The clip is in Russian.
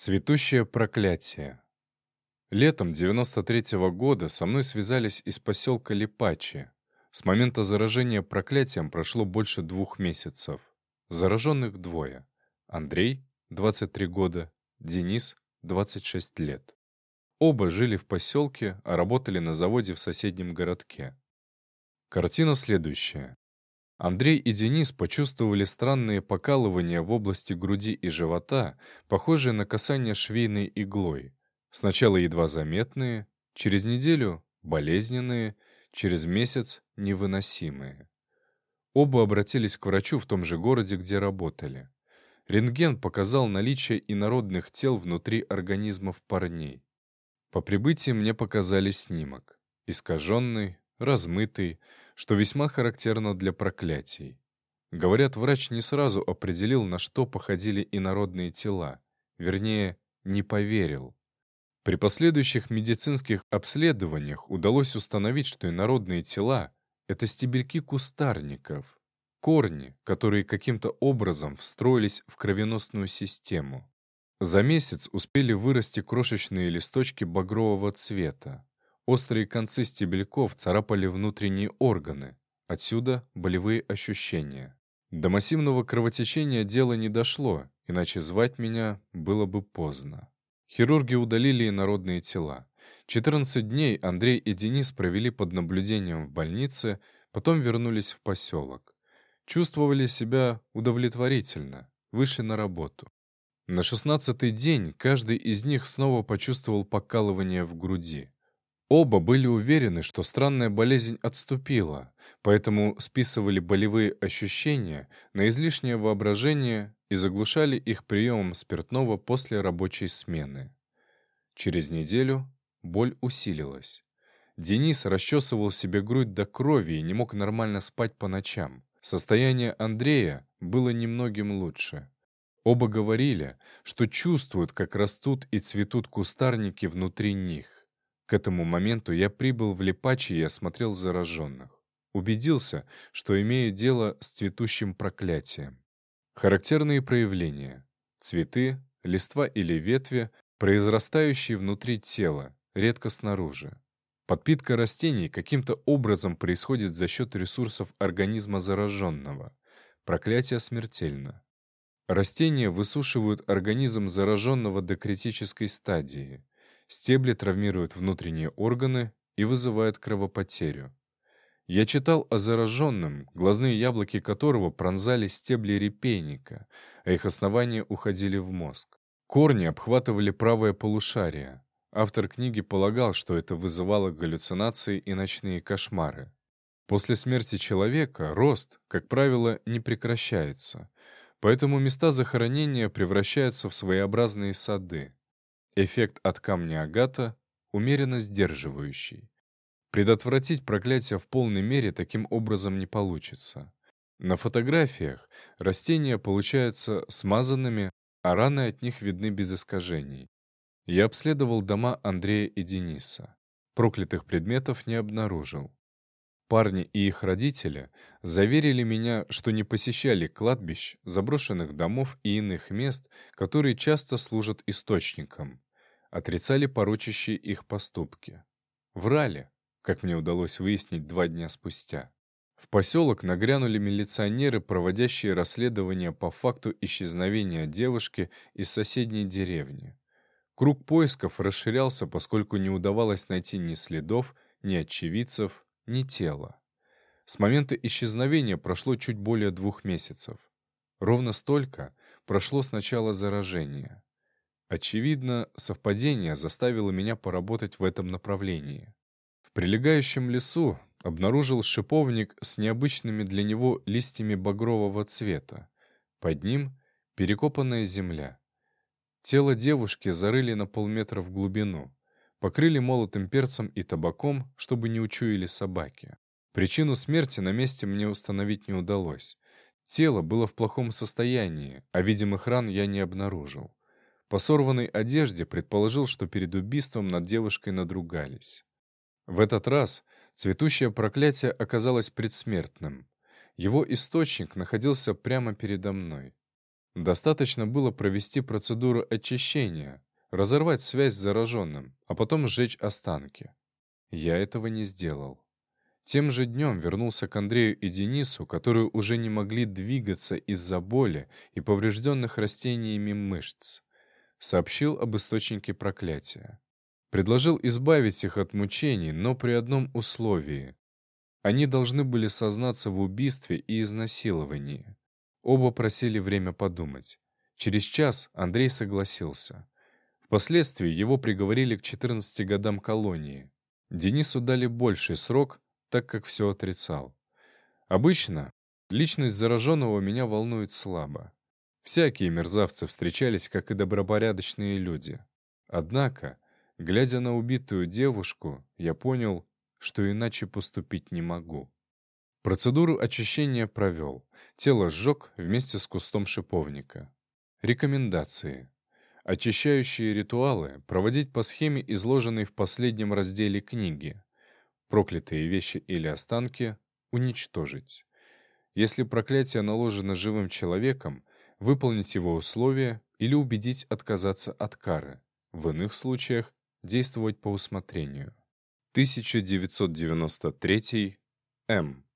Цветущее проклятие. Летом 93-го года со мной связались из поселка Липачи. С момента заражения проклятием прошло больше двух месяцев. Зараженных двое. Андрей, 23 года, Денис, 26 лет. Оба жили в поселке, а работали на заводе в соседнем городке. Картина следующая. Андрей и Денис почувствовали странные покалывания в области груди и живота, похожие на касание швейной иглой. Сначала едва заметные, через неделю — болезненные, через месяц — невыносимые. Оба обратились к врачу в том же городе, где работали. Рентген показал наличие инородных тел внутри организмов парней. По прибытии мне показали снимок. Искаженный, размытый, что весьма характерно для проклятий. Говорят, врач не сразу определил, на что походили инородные тела, вернее, не поверил. При последующих медицинских обследованиях удалось установить, что инородные тела — это стебельки кустарников, корни, которые каким-то образом встроились в кровеносную систему. За месяц успели вырасти крошечные листочки багрового цвета. Острые концы стебельков царапали внутренние органы, отсюда болевые ощущения. До массивного кровотечения дело не дошло, иначе звать меня было бы поздно. Хирурги удалили инородные тела. 14 дней Андрей и Денис провели под наблюдением в больнице, потом вернулись в поселок. Чувствовали себя удовлетворительно, вышли на работу. На шестнадцатый день каждый из них снова почувствовал покалывание в груди. Оба были уверены, что странная болезнь отступила, поэтому списывали болевые ощущения на излишнее воображение и заглушали их приемом спиртного после рабочей смены. Через неделю боль усилилась. Денис расчесывал себе грудь до крови и не мог нормально спать по ночам. Состояние Андрея было немногим лучше. Оба говорили, что чувствуют, как растут и цветут кустарники внутри них. К этому моменту я прибыл в Липачи и осмотрел зараженных. Убедился, что имею дело с цветущим проклятием. Характерные проявления. Цветы, листва или ветви, произрастающие внутри тела, редко снаружи. Подпитка растений каким-то образом происходит за счет ресурсов организма зараженного. Проклятие смертельно. Растения высушивают организм зараженного до критической стадии. Стебли травмируют внутренние органы и вызывают кровопотерю. Я читал о зараженном, глазные яблоки которого пронзали стебли репейника, а их основания уходили в мозг. Корни обхватывали правое полушарие. Автор книги полагал, что это вызывало галлюцинации и ночные кошмары. После смерти человека рост, как правило, не прекращается, поэтому места захоронения превращаются в своеобразные сады. Эффект от камня агата умеренно сдерживающий. Предотвратить проклятие в полной мере таким образом не получится. На фотографиях растения получаются смазанными, а раны от них видны без искажений. Я обследовал дома Андрея и Дениса. Проклятых предметов не обнаружил. Парни и их родители заверили меня, что не посещали кладбищ, заброшенных домов и иных мест, которые часто служат источником отрицали порочащие их поступки. Врали, как мне удалось выяснить два дня спустя. В поселок нагрянули милиционеры, проводящие расследование по факту исчезновения девушки из соседней деревни. Круг поисков расширялся, поскольку не удавалось найти ни следов, ни очевидцев, ни тела. С момента исчезновения прошло чуть более двух месяцев. Ровно столько прошло с начала заражения. Очевидно, совпадение заставило меня поработать в этом направлении. В прилегающем лесу обнаружил шиповник с необычными для него листьями багрового цвета. Под ним перекопанная земля. Тело девушки зарыли на полметра в глубину. Покрыли молотым перцем и табаком, чтобы не учуяли собаки. Причину смерти на месте мне установить не удалось. Тело было в плохом состоянии, а видимых ран я не обнаружил. По сорванной одежде предположил, что перед убийством над девушкой надругались. В этот раз цветущее проклятие оказалось предсмертным. Его источник находился прямо передо мной. Достаточно было провести процедуру очищения, разорвать связь с зараженным, а потом сжечь останки. Я этого не сделал. Тем же днем вернулся к Андрею и Денису, которые уже не могли двигаться из-за боли и поврежденных растениями мышц. Сообщил об источнике проклятия. Предложил избавить их от мучений, но при одном условии. Они должны были сознаться в убийстве и изнасиловании. Оба просили время подумать. Через час Андрей согласился. Впоследствии его приговорили к 14 годам колонии. Денису дали больший срок, так как все отрицал. Обычно личность зараженного меня волнует слабо. Всякие мерзавцы встречались, как и добропорядочные люди. Однако, глядя на убитую девушку, я понял, что иначе поступить не могу. Процедуру очищения провел. Тело сжег вместе с кустом шиповника. Рекомендации. Очищающие ритуалы проводить по схеме, изложенной в последнем разделе книги. Проклятые вещи или останки уничтожить. Если проклятие наложено живым человеком, выполнить его условия или убедить отказаться от кары. В иных случаях действовать по усмотрению. 1993 М.